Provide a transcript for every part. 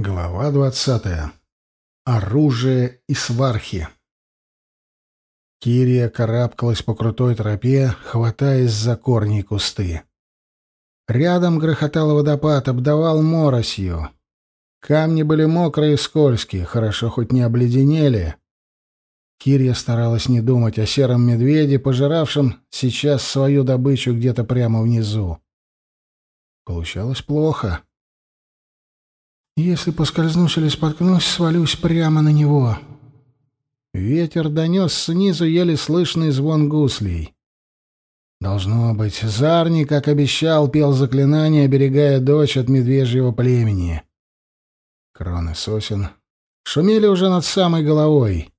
Глава двадцатая. Оружие и свархи. Кирия карабкалась по крутой тропе, хватаясь за корни кусты. Рядом грохотал водопад, обдавал моросью. Камни были мокрые и скользкие, хорошо хоть не обледенели. Кирия старалась не думать о сером медведе, пожиравшем сейчас свою добычу где-то прямо внизу. Получалось плохо. Если поскользнусь или споткнусь, свалюсь прямо на него. Ветер донес снизу еле слышный звон гуслей. Должно быть, Зарни, как обещал, пел заклинание, оберегая дочь от медвежьего племени. Кроны сосен шумели уже над самой головой.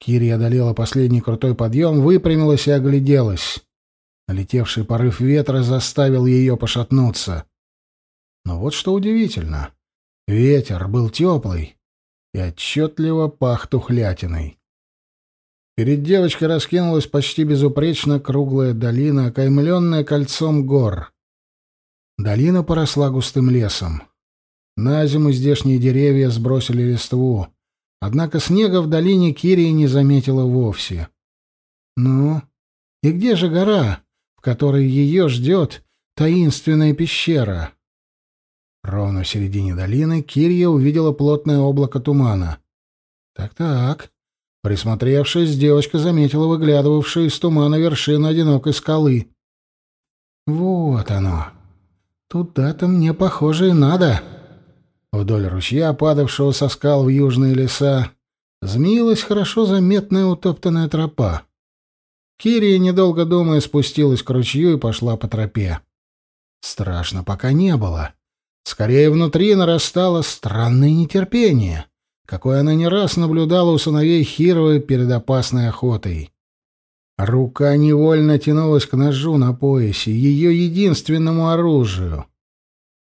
Кири одолела последний крутой подъем, выпрямилась и огляделась. Налетевший порыв ветра заставил ее пошатнуться. Но вот что удивительно. Ветер был теплый и отчетливо пах тухлятиной. Перед девочкой раскинулась почти безупречно круглая долина, окаймленная кольцом гор. Долина поросла густым лесом. На зиму здешние деревья сбросили листву, однако снега в долине Кирия не заметила вовсе. Ну, и где же гора, в которой ее ждет таинственная пещера? Ровно в середине долины Кирья увидела плотное облако тумана. Так-так. Присмотревшись, девочка заметила выглядывавшую из тумана вершину одинокой скалы. Вот оно. Туда-то мне, похоже, и надо. Вдоль ручья, падавшего со скал в южные леса, змеилась хорошо заметная утоптанная тропа. Кирия, недолго думая, спустилась к ручью и пошла по тропе. Страшно пока не было. Скорее, внутри нарастало странное нетерпение, какое она не раз наблюдала у сыновей Хировой перед опасной охотой. Рука невольно тянулась к ножу на поясе, ее единственному оружию.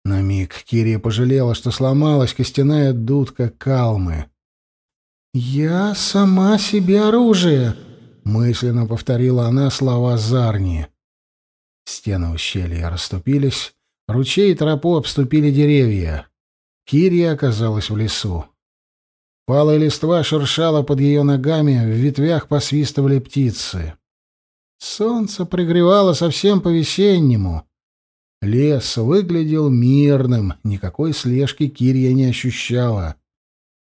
На миг Кирия пожалела, что сломалась костяная дудка калмы. «Я сама себе оружие!» — мысленно повторила она слова Зарни. Стены ущелья расступились, Ручей и тропу обступили деревья. Кирия оказалась в лесу. Палая листва шуршала под ее ногами, в ветвях посвистывали птицы. Солнце пригревало совсем по-весеннему. Лес выглядел мирным, никакой слежки Кирия не ощущала.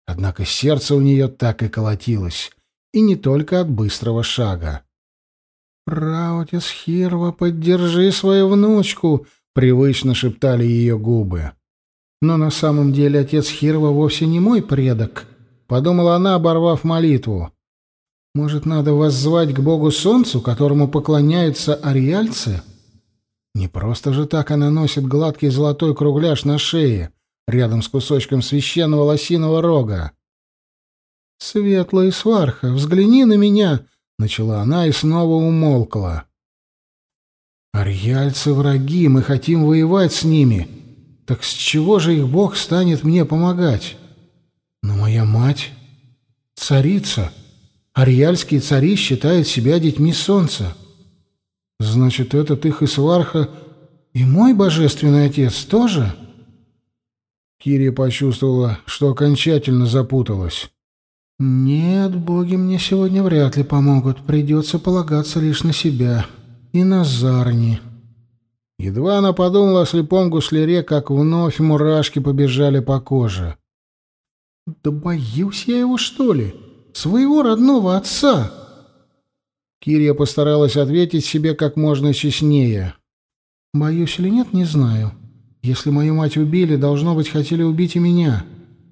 Однако сердце у нее так и колотилось, и не только от быстрого шага. «Раутис Хирва, поддержи свою внучку!» Привычно шептали ее губы. Но на самом деле отец Хирова вовсе не мой предок, подумала она, оборвав молитву. Может, надо воззвать к богу солнцу, которому поклоняются ариальцы? Не просто же так она носит гладкий золотой кругляш на шее, рядом с кусочком священного лосиного рога. «Светлая сварха, взгляни на меня!» — начала она и снова умолкла. Арьяльцы враги, мы хотим воевать с ними. Так с чего же их бог станет мне помогать? Но моя мать — царица. Арьяльские цари считают себя детьми солнца. Значит, этот их Исварха и мой божественный отец тоже? Кирия почувствовала, что окончательно запуталась. «Нет, боги мне сегодня вряд ли помогут. Придется полагаться лишь на себя и на Зарни. Едва она подумала о слепом гусляре, как вновь мурашки побежали по коже. «Да боюсь я его, что ли? Своего родного отца!» Кирия постаралась ответить себе как можно честнее. «Боюсь или нет, не знаю. Если мою мать убили, должно быть, хотели убить и меня.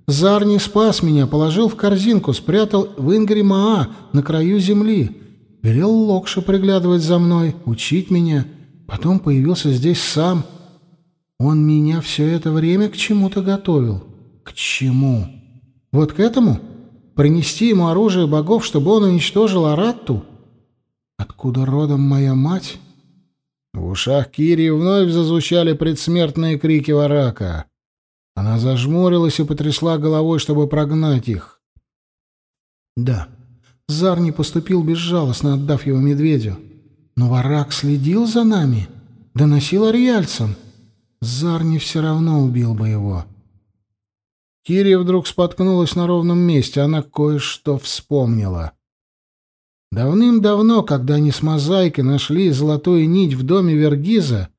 Зарни спас меня, положил в корзинку, спрятал в Ингримаа на краю земли. Велел Локша приглядывать за мной, учить меня. Потом появился здесь сам. Он меня все это время к чему-то готовил. К чему? Вот к этому? Принести ему оружие богов, чтобы он уничтожил Аратту? Откуда родом моя мать? В ушах Кири вновь зазвучали предсмертные крики Варака. Она зажмурилась и потрясла головой, чтобы прогнать их. Да, Зар не поступил безжалостно, отдав его медведю. Но Варак следил за нами, доносил ариальцам. Зар не все равно убил бы его. Кирия вдруг споткнулась на ровном месте, она кое-что вспомнила. Давным-давно, когда они с Мозаикой нашли золотую нить в доме Вергиза,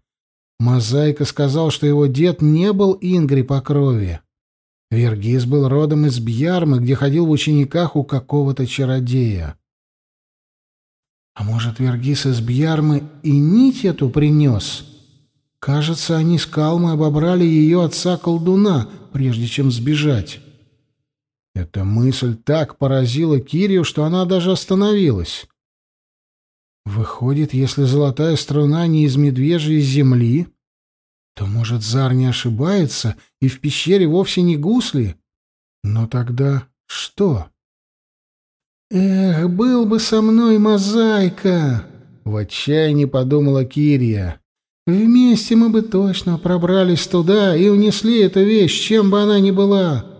Мозаика сказал, что его дед не был Ингри по крови. Вергиз был родом из Бьярмы, где ходил в учениках у какого-то чародея. А может, Вергиз из Бьярмы и нить эту принес? Кажется, они с Калмой обобрали ее отца-колдуна, прежде чем сбежать. Эта мысль так поразила Кирию, что она даже остановилась. Выходит, если золотая струна не из медвежьей земли, то, может, Зар не ошибается, и в пещере вовсе не гусли? Но тогда что? «Эх, был бы со мной мозаика!» — в отчаянии подумала Кирия. «Вместе мы бы точно пробрались туда и унесли эту вещь, чем бы она ни была».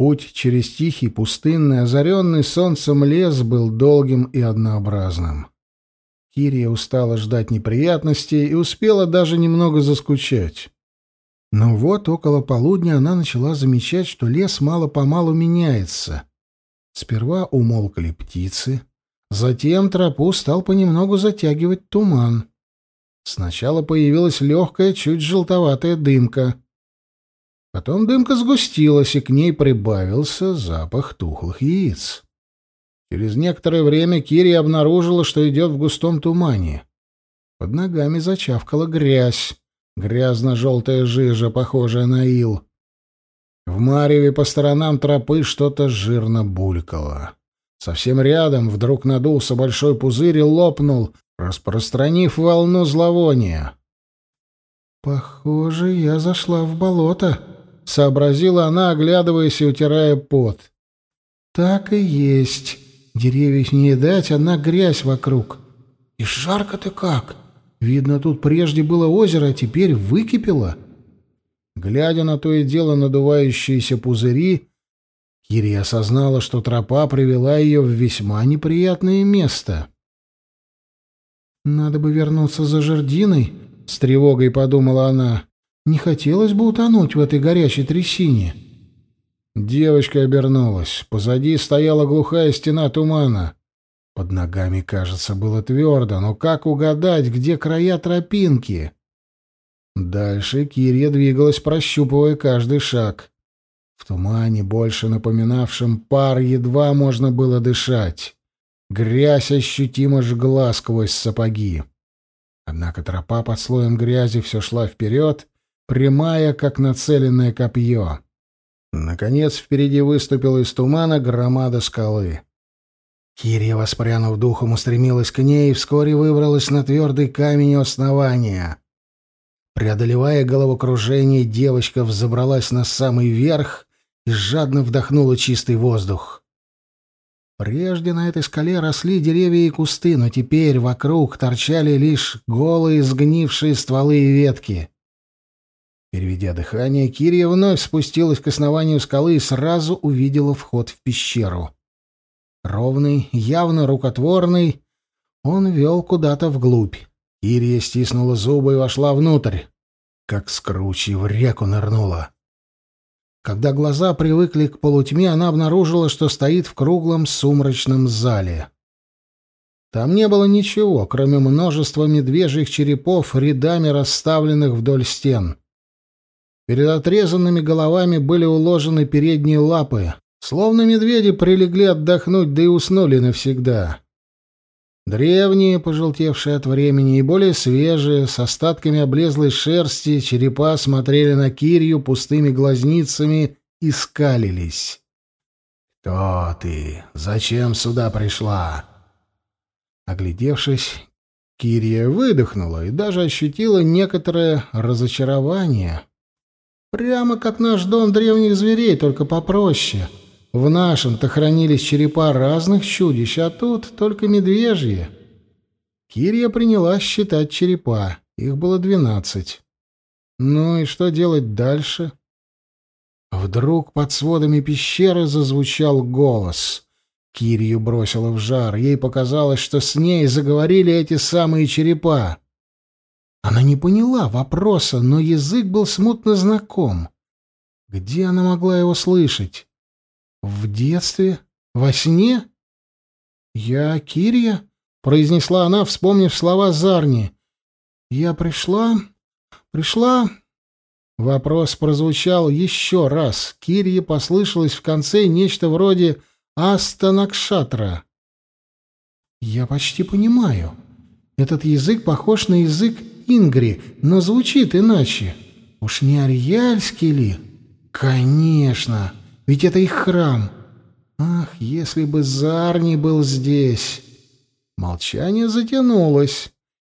Путь через тихий, пустынный, озаренный солнцем лес был долгим и однообразным. Кирия устала ждать неприятностей и успела даже немного заскучать. Но вот около полудня она начала замечать, что лес мало-помалу меняется. Сперва умолкли птицы, затем тропу стал понемногу затягивать туман. Сначала появилась легкая, чуть желтоватая дымка. Потом дымка сгустилась, и к ней прибавился запах тухлых яиц. Через некоторое время Кири обнаружила, что идет в густом тумане. Под ногами зачавкала грязь, грязно-желтая жижа, похожая на ил. В мареве по сторонам тропы что-то жирно булькало. Совсем рядом вдруг надулся большой пузырь и лопнул, распространив волну зловония. «Похоже, я зашла в болото», — сообразила она, оглядываясь и утирая пот. «Так и есть. Деревьев не едать, одна грязь вокруг. И жарко-то как! Видно, тут прежде было озеро, а теперь выкипело». Глядя на то и дело надувающиеся пузыри, Кирия осознала, что тропа привела ее в весьма неприятное место. «Надо бы вернуться за жердиной», — с тревогой подумала она. «Не хотелось бы утонуть в этой горячей трясине». Девочка обернулась. Позади стояла глухая стена тумана. Под ногами, кажется, было твердо, но как угадать, где края тропинки? Дальше Кирия двигалась, прощупывая каждый шаг. В тумане, больше напоминавшем пар, едва можно было дышать. Грязь ощутимо жгла сквозь сапоги. Однако тропа под слоем грязи все шла вперед, прямая, как нацеленное копье. Наконец впереди выступила из тумана громада скалы. Кирия, воспрянув духом, устремилась к ней и вскоре выбралась на твердый камень основания. Преодолевая головокружение, девочка взобралась на самый верх и жадно вдохнула чистый воздух. Прежде на этой скале росли деревья и кусты, но теперь вокруг торчали лишь голые сгнившие стволы и ветки. Переведя дыхание, Кирия вновь спустилась к основанию скалы и сразу увидела вход в пещеру. Ровный, явно рукотворный, он вел куда-то вглубь. Кирия стиснула зубы и вошла внутрь, как скручи в реку нырнула. Когда глаза привыкли к полутьме, она обнаружила, что стоит в круглом сумрачном зале. Там не было ничего, кроме множества медвежьих черепов, рядами расставленных вдоль стен. Перед отрезанными головами были уложены передние лапы, словно медведи прилегли отдохнуть, да и уснули навсегда. Древние, пожелтевшие от времени, и более свежие, с остатками облезлой шерсти, черепа смотрели на Кирью пустыми глазницами и скалились. «Кто ты? Зачем сюда пришла?» Оглядевшись, Кирия выдохнула и даже ощутила некоторое разочарование. Прямо как наш дом древних зверей, только попроще. В нашем-то хранились черепа разных чудищ, а тут только медвежьи. Кирия принялась считать черепа. Их было двенадцать. Ну и что делать дальше? Вдруг под сводами пещеры зазвучал голос. Кирию бросила в жар. Ей показалось, что с ней заговорили эти самые черепа. Она не поняла вопроса, но язык был смутно знаком. Где она могла его слышать? В детстве? Во сне? «Я Кирия?» — произнесла она, вспомнив слова Зарни. «Я пришла... пришла...» Вопрос прозвучал еще раз. Кирье послышалось в конце нечто вроде «Астанакшатра». «Я почти понимаю. Этот язык похож на язык Ингри, но звучит иначе. Уж не Ариальский ли?» «Конечно, ведь это их храм. Ах, если бы Зарни был здесь!» Молчание затянулось.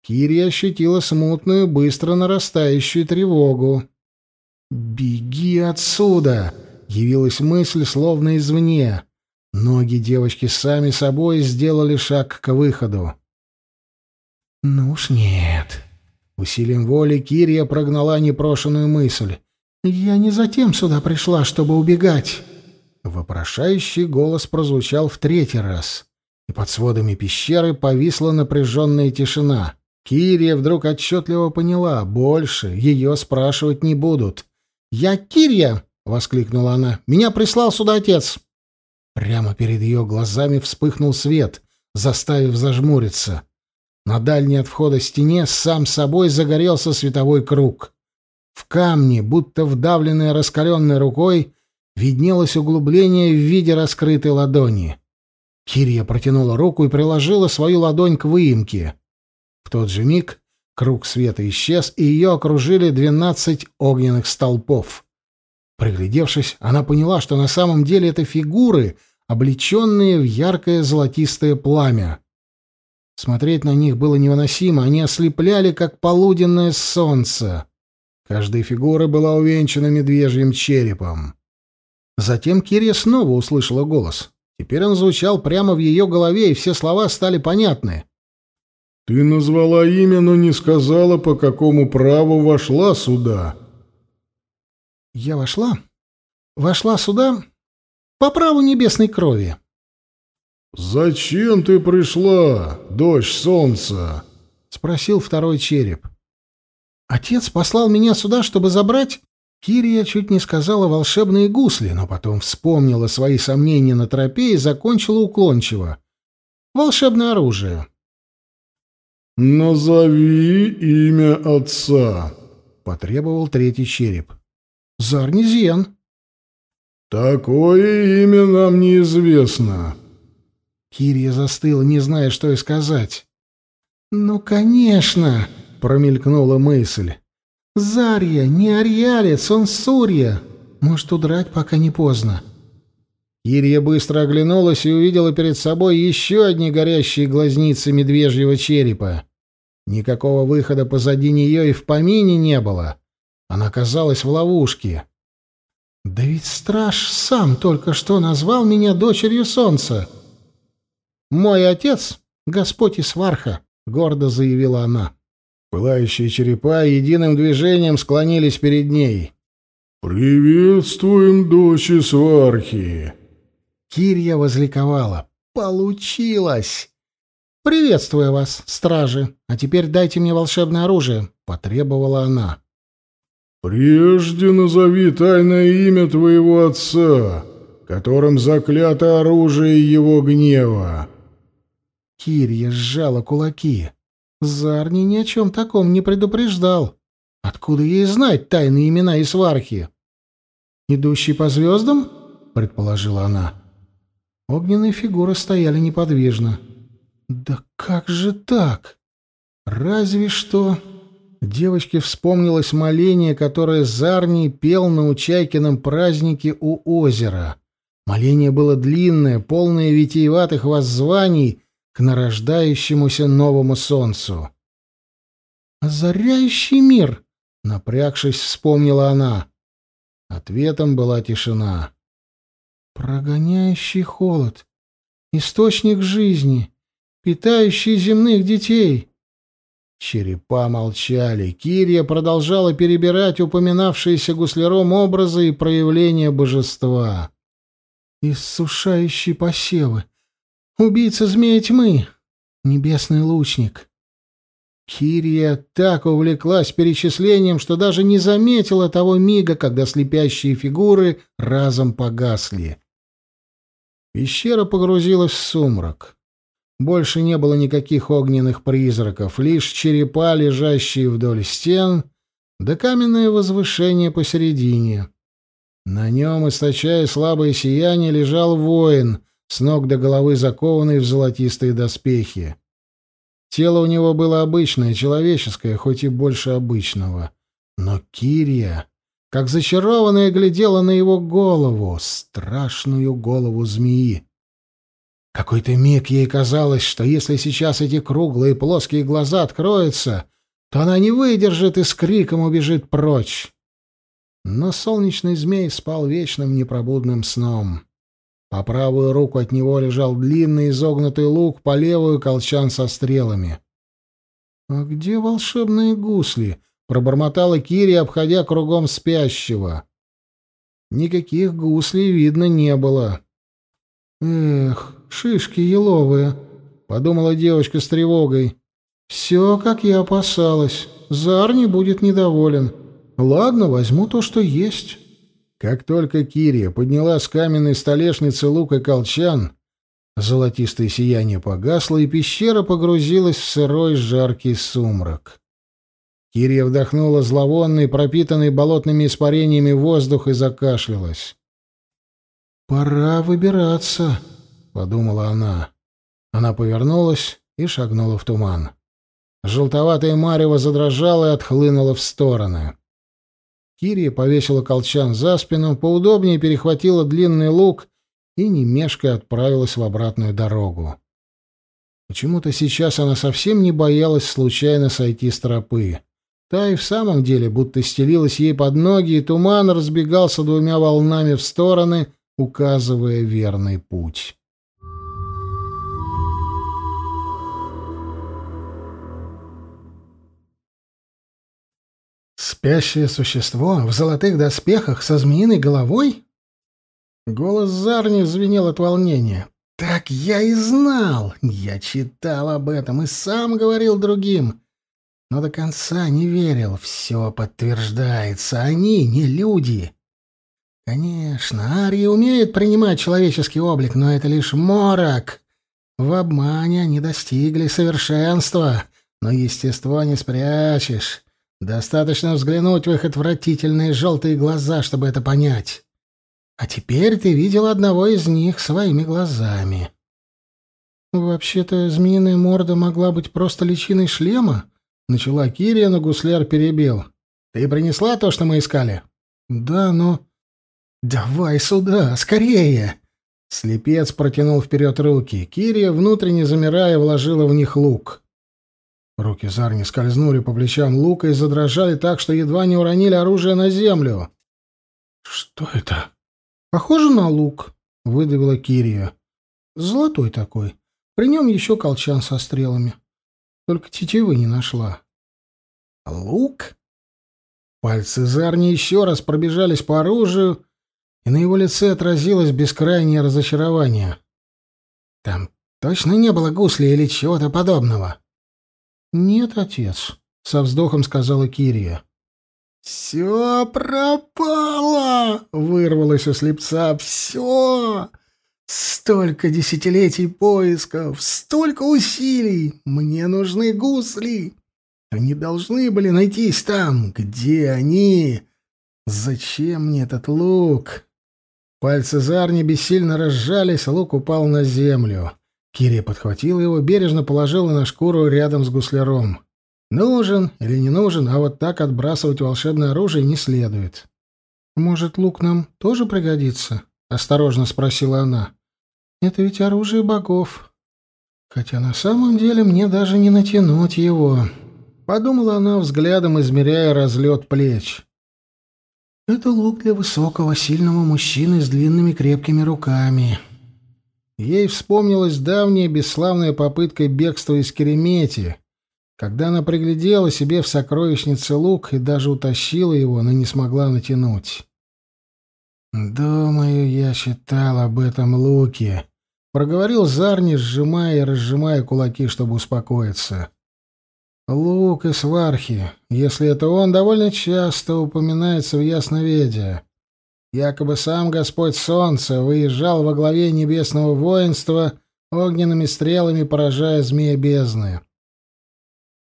Кири ощутила смутную, быстро нарастающую тревогу. «Беги отсюда!» — явилась мысль словно извне. Ноги девочки сами собой сделали шаг к выходу. «Ну уж нет». Усилием воли Кирия прогнала непрошенную мысль. «Я не затем сюда пришла, чтобы убегать». Вопрошающий голос прозвучал в третий раз, и под сводами пещеры повисла напряженная тишина. Кирия вдруг отчетливо поняла, больше ее спрашивать не будут. «Я Кирия!» — воскликнула она. «Меня прислал сюда отец!» Прямо перед ее глазами вспыхнул свет, заставив зажмуриться. На дальней от входа стене сам собой загорелся световой круг. В камне, будто вдавленное раскаленной рукой, виднелось углубление в виде раскрытой ладони. Кирия протянула руку и приложила свою ладонь к выемке. В тот же миг круг света исчез, и ее окружили двенадцать огненных столпов. Приглядевшись, она поняла, что на самом деле это фигуры, облеченные в яркое золотистое пламя. Смотреть на них было невыносимо, они ослепляли, как полуденное солнце. Каждая фигура была увенчана медвежьим черепом. Затем Кирия снова услышала голос. Теперь он звучал прямо в ее голове, и все слова стали понятны. «Ты назвала имя, но не сказала, по какому праву вошла сюда». «Я вошла? Вошла сюда по праву небесной крови». «Зачем ты пришла, дочь солнца?» — спросил второй череп. Отец послал меня сюда, чтобы забрать... Кирия чуть не сказала волшебные гусли, но потом вспомнила свои сомнения на тропе и закончила уклончиво. Волшебное оружие. «Назови имя отца», — потребовал третий череп. «Зарнизен». «Такое имя нам неизвестно». Кирия застыла, не зная, что и сказать. «Ну, конечно!» промелькнула мысль. «Зарья, не Ариалец, он Сурья. Может, удрать, пока не поздно». Ирия быстро оглянулась и увидела перед собой еще одни горящие глазницы медвежьего черепа. Никакого выхода позади нее и в помине не было. Она оказалась в ловушке. «Да ведь страж сам только что назвал меня дочерью солнца». «Мой отец — Господь Исварха», — гордо заявила она. Пылающие черепа единым движением склонились перед ней. «Приветствуем, дочь Свархи!» Кирья возликовала. «Получилось!» «Приветствую вас, стражи! А теперь дайте мне волшебное оружие!» — потребовала она. «Прежде назови тайное имя твоего отца, которым заклято оружие его гнева!» Кирья сжала кулаки. Зарни ни о чем таком не предупреждал. Откуда ей знать тайные имена и свархи? «Идущий по звездам?» — предположила она. Огненные фигуры стояли неподвижно. «Да как же так? Разве что...» Девочке вспомнилось моление, которое Зарни пел на Учайкином празднике у озера. Моление было длинное, полное витиеватых воззваний к нарождающемуся новому солнцу. «Озаряющий мир!» — напрягшись, вспомнила она. Ответом была тишина. «Прогоняющий холод, источник жизни, питающий земных детей». Черепа молчали. Кирия продолжала перебирать упоминавшиеся гусляром образы и проявления божества. «Иссушающий посевы, Убийца змея тьмы. Небесный лучник. Кирия так увлеклась перечислением, что даже не заметила того мига, когда слепящие фигуры разом погасли. Пещера погрузилась в сумрак. Больше не было никаких огненных призраков, лишь черепа, лежащие вдоль стен, да каменное возвышение посередине. На нем, источая слабое сияние, лежал воин, с ног до головы закованный в золотистые доспехи. Тело у него было обычное, человеческое, хоть и больше обычного. Но Кирия, как зачарованная, глядела на его голову, страшную голову змеи. Какой-то миг ей казалось, что если сейчас эти круглые плоские глаза откроются, то она не выдержит и с криком убежит прочь. Но солнечный змей спал вечным непробудным сном. По правую руку от него лежал длинный изогнутый лук, по левую — колчан со стрелами. «А где волшебные гусли?» — пробормотала Кири, обходя кругом спящего. Никаких гуслей видно не было. «Эх, шишки еловые», — подумала девочка с тревогой. «Все, как я опасалась. Зар не будет недоволен. Ладно, возьму то, что есть». Как только Кирия подняла с каменной столешницы лук и колчан, золотистое сияние погасло, и пещера погрузилась в сырой жаркий сумрак. Кирия вдохнула зловонный, пропитанный болотными испарениями воздух и закашлялась. «Пора выбираться», — подумала она. Она повернулась и шагнула в туман. Желтоватое марево задрожало и отхлынуло в стороны. Кирия повесила колчан за спину, поудобнее перехватила длинный лук и, не мешкая, отправилась в обратную дорогу. Почему-то сейчас она совсем не боялась случайно сойти с тропы. Та и в самом деле будто стелилась ей под ноги, и туман разбегался двумя волнами в стороны, указывая верный путь. Спящее существо в золотых доспехах со змеиной головой? Голос Зарни звенел от волнения. «Так я и знал! Я читал об этом и сам говорил другим. Но до конца не верил. Все подтверждается. Они не люди. Конечно, Арии умеют принимать человеческий облик, но это лишь морок. В обмане они достигли совершенства, но естество не спрячешь. Достаточно взглянуть в их отвратительные желтые глаза, чтобы это понять. А теперь ты видел одного из них своими глазами. Вообще-то змеиная морда могла быть просто личиной шлема, начала Кирия, но гусляр перебил. Ты принесла то, что мы искали? Да, но Давай сюда, скорее. Слепец протянул вперед руки. Кирия, внутренне замирая, вложила в них лук. Руки Зарни скользнули по плечам лука и задрожали так, что едва не уронили оружие на землю. «Что это?» «Похоже на лук», — выдавила Кирия. «Золотой такой. При нем еще колчан со стрелами. Только тетивы не нашла». «Лук?» Пальцы Зарни еще раз пробежались по оружию, и на его лице отразилось бескрайнее разочарование. «Там точно не было гусли или чего-то подобного?» «Нет, отец», — со вздохом сказала Кирия. «Все пропало!» — вырвалось у слепца. «Все! Столько десятилетий поисков, столько усилий! Мне нужны гусли! Они должны были найтись там. Где они? Зачем мне этот лук?» Пальцы Зарни бессильно разжались, лук упал на землю. Кирия подхватила его, бережно положила на шкуру рядом с гусляром. Нужен или не нужен, а вот так отбрасывать волшебное оружие не следует. «Может, лук нам тоже пригодится?» — осторожно спросила она. «Это ведь оружие богов. Хотя на самом деле мне даже не натянуть его». Подумала она взглядом, измеряя разлет плеч. «Это лук для высокого, сильного мужчины с длинными крепкими руками». Ей вспомнилась давняя бесславная попытка бегства из Керемети, когда она приглядела себе в сокровищнице лук и даже утащила его, но не смогла натянуть. «Думаю, я читал об этом луке», — проговорил Зарни, сжимая и разжимая кулаки, чтобы успокоиться. «Лук и свархи, если это он, довольно часто упоминается в Ясноведе. Якобы сам Господь Солнца выезжал во главе небесного воинства, огненными стрелами поражая змея бездны.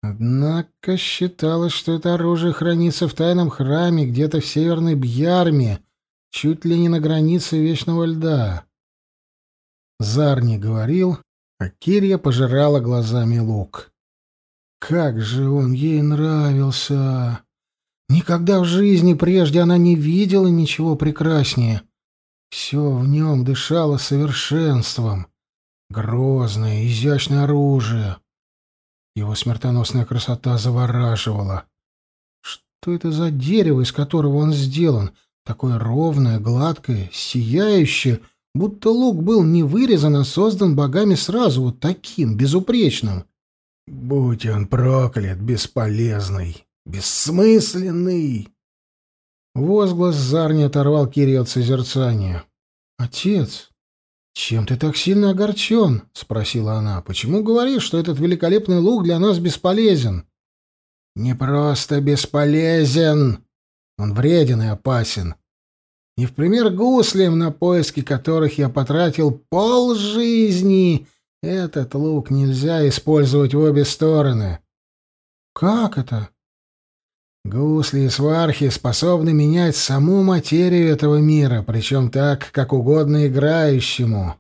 Однако считалось, что это оружие хранится в тайном храме где-то в северной Бьярме, чуть ли не на границе Вечного Льда. Зар не говорил, а Кирья пожирала глазами лук. Как же он ей нравился! Никогда в жизни прежде она не видела ничего прекраснее. Все в нем дышало совершенством. Грозное, изящное оружие. Его смертоносная красота завораживала. Что это за дерево, из которого он сделан? Такое ровное, гладкое, сияющее, будто лук был не вырезан, а создан богами сразу вот таким, безупречным. Будь он проклят, бесполезный, бессмысленный! Возглас Зарни оторвал Кири от созерцания. «Отец, чем ты так сильно огорчен?» — спросила она. «Почему говоришь, что этот великолепный лук для нас бесполезен?» «Не просто бесполезен. Он вреден и опасен. Не в пример гуслям, на поиски которых я потратил полжизни. Этот лук нельзя использовать в обе стороны. Как это? Гусли и свархи способны менять саму материю этого мира, причем так, как угодно играющему.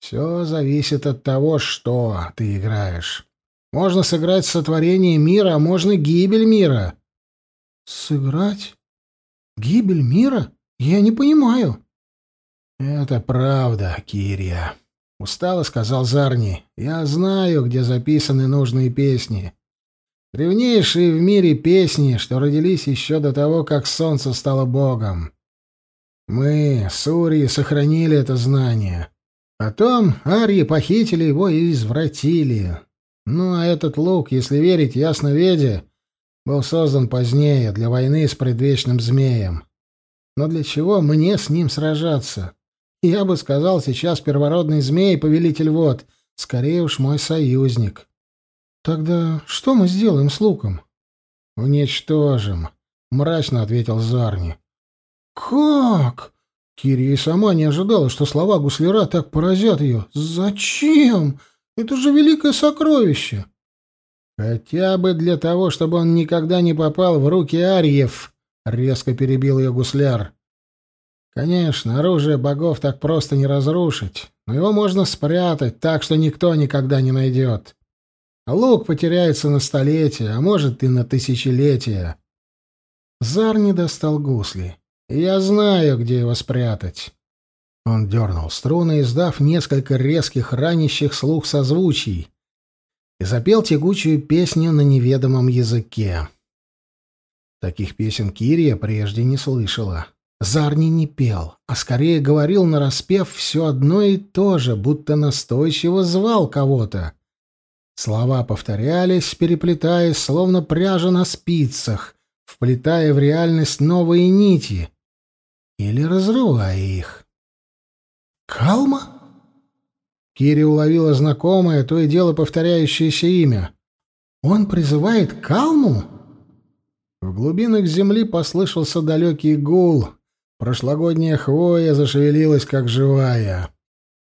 Все зависит от того, что ты играешь. Можно сыграть сотворение мира, а можно гибель мира. Сыграть? Гибель мира? Я не понимаю. Это правда, Кирия. Устало сказал Зарни. Я знаю, где записаны нужные песни. Древнейшие в мире песни, что родились еще до того, как солнце стало богом. Мы, Сурии, сохранили это знание. Потом арии похитили его и извратили. Ну, а этот лук, если верить ясноведе, был создан позднее для войны с предвечным змеем. Но для чего мне с ним сражаться? Я бы сказал, сейчас первородный змей, повелитель вод, скорее уж мой союзник. Тогда что мы сделаем с луком? Уничтожим, мрачно ответил Зарни. Как? Кирия сама не ожидала, что слова гусляра так поразят ее. Зачем? Это же великое сокровище. Хотя бы для того, чтобы он никогда не попал в руки Арьев, резко перебил ее гусляр. Конечно, оружие богов так просто не разрушить, но его можно спрятать так, что никто никогда не найдет. А лук потеряется на столетия, а может и на тысячелетия. Зар не достал гусли. Я знаю, где его спрятать. Он дернул струны, издав несколько резких, ранящих слух созвучий, и запел тягучую песню на неведомом языке. Таких песен Кирия прежде не слышала. Зарни не пел, а скорее говорил нараспев все одно и то же, будто настойчиво звал кого-то. Слова повторялись, переплетаясь, словно пряжа на спицах, вплетая в реальность новые нити или разрывая их. «Калма?» Кири уловила знакомое, то и дело повторяющееся имя. «Он призывает Калму?» В глубинах земли послышался далекий гул — Прошлогодняя хвоя зашевелилась, как живая.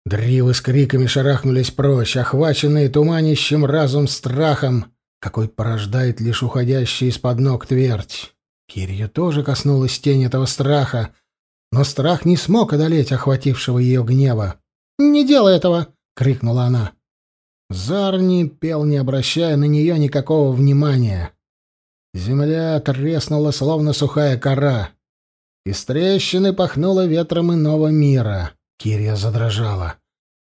Дривы с криками шарахнулись прочь, охваченные туманищем разум страхом, какой порождает лишь уходящий из-под ног твердь. Кирью тоже коснулась тень этого страха, но страх не смог одолеть охватившего ее гнева. «Не делай этого!» — крикнула она. Зарни пел, не обращая на нее никакого внимания. Земля треснула, словно сухая кора. Из трещины пахнуло ветром иного мира. Кирия задрожала.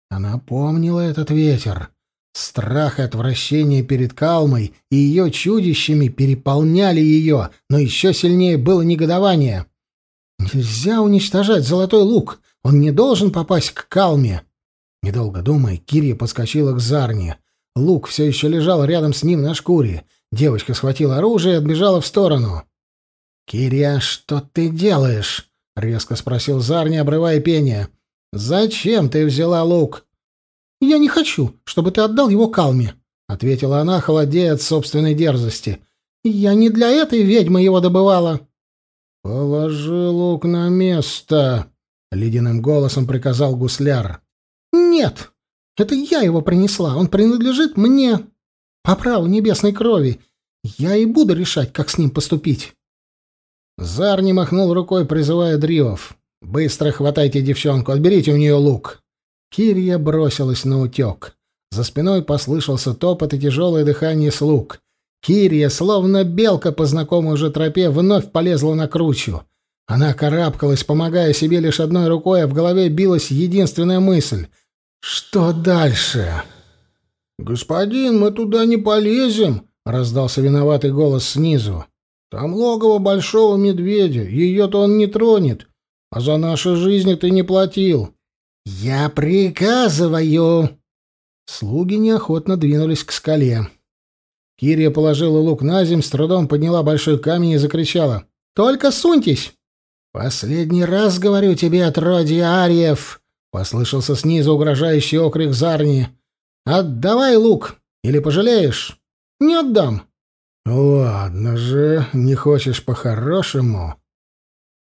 Она помнила этот ветер. Страх и отвращение перед Калмой и ее чудищами переполняли ее, но еще сильнее было негодование. Нельзя уничтожать золотой лук, он не должен попасть к Калме. Недолго думая, Кирия подскочила к Зарне. Лук все еще лежал рядом с ним на шкуре. Девочка схватила оружие и отбежала в сторону. «Кирия, что ты делаешь?» — резко спросил Зар, не обрывая пения. «Зачем ты взяла лук?» «Я не хочу, чтобы ты отдал его Калме», — ответила она, холодея от собственной дерзости. «Я не для этой ведьмы его добывала». «Положи лук на место», — ледяным голосом приказал гусляр. «Нет, это я его принесла, он принадлежит мне. По праву небесной крови. Я и буду решать, как с ним поступить». Зарни махнул рукой, призывая Дривов. «Быстро хватайте девчонку, отберите у нее лук». Кирия бросилась на утек. За спиной послышался топот и тяжелое дыхание слуг. Кирия, словно белка по знакомой уже тропе, вновь полезла на кручу. Она карабкалась, помогая себе лишь одной рукой, а в голове билась единственная мысль. «Что дальше?» «Господин, мы туда не полезем», — раздался виноватый голос снизу. «Там логово большого медведя, ее-то он не тронет, а за наши жизни ты не платил». «Я приказываю!» Слуги неохотно двинулись к скале. Кирия положила лук на земь, с трудом подняла большой камень и закричала. «Только суньтесь!» «Последний раз говорю тебе, отродье Ариев!» — послышался снизу угрожающий окрик Зарни. «Отдавай лук, или пожалеешь?» «Не отдам». «Ладно же, не хочешь по-хорошему?»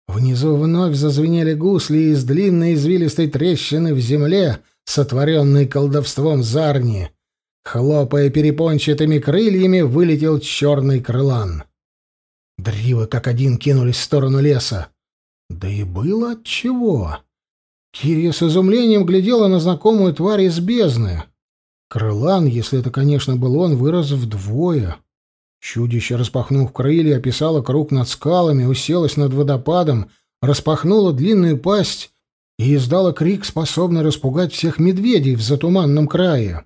Внизу вновь зазвенели гусли из длинной извилистой трещины в земле, сотворенной колдовством Зарни. Хлопая перепончатыми крыльями, вылетел черный крылан. Дривы как один кинулись в сторону леса. Да и было отчего. Кирия с изумлением глядела на знакомую тварь из бездны. Крылан, если это, конечно, был он, вырос вдвое. Чудище, распахнув крылья, описало круг над скалами, уселось над водопадом, распахнуло длинную пасть и издало крик, способный распугать всех медведей в затуманном крае.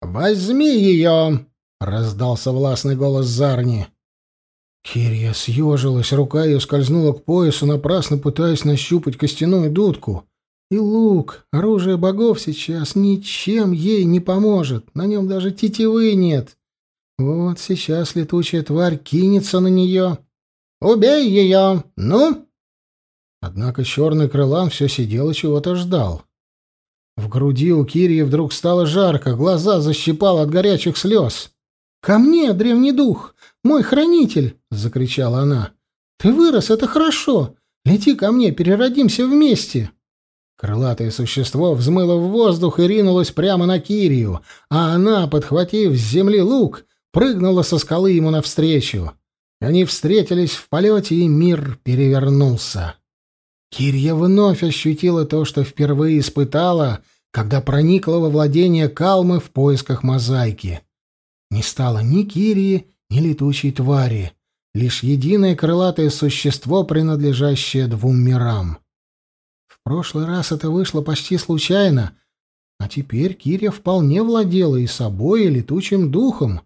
«Возьми ее!» — раздался властный голос Зарни. Кирия съежилась, рука ее скользнула к поясу, напрасно пытаясь нащупать костяную дудку. И лук, оружие богов сейчас, ничем ей не поможет, на нем даже тетивы нет. Вот сейчас летучая тварь кинется на нее. «Убей ее! Ну!» Однако черный крылан все сидел и чего-то ждал. В груди у Кирии вдруг стало жарко, глаза защипало от горячих слез. «Ко мне, древний дух! Мой хранитель!» — закричала она. «Ты вырос, это хорошо! Лети ко мне, переродимся вместе!» Крылатое существо взмыло в воздух и ринулось прямо на Кирию, а она, подхватив с земли лук, прыгнула со скалы ему навстречу. Они встретились в полете, и мир перевернулся. Кирья вновь ощутила то, что впервые испытала, когда проникла во владение Калмы в поисках мозаики. Не стало ни Кирии, ни летучей твари, лишь единое крылатое существо, принадлежащее двум мирам. В прошлый раз это вышло почти случайно, а теперь Кирия вполне владела и собой, и летучим духом.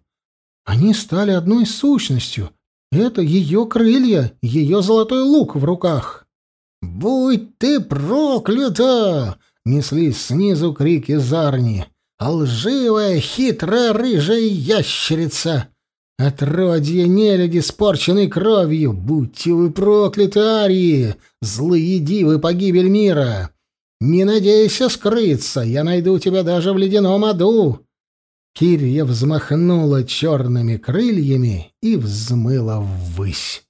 Они стали одной сущностью. Это ее крылья, ее золотой лук в руках. «Будь ты проклята!» — неслись снизу крики Зарни. «Лживая, хитрая, рыжая ящерица! Отродье нелюди, спорченной кровью! Будьте вы прокляты, Арии! Злые дивы, погибель мира! Не надейся скрыться, я найду тебя даже в ледяном аду!» Кирья взмахнула черными крыльями и взмыла ввысь.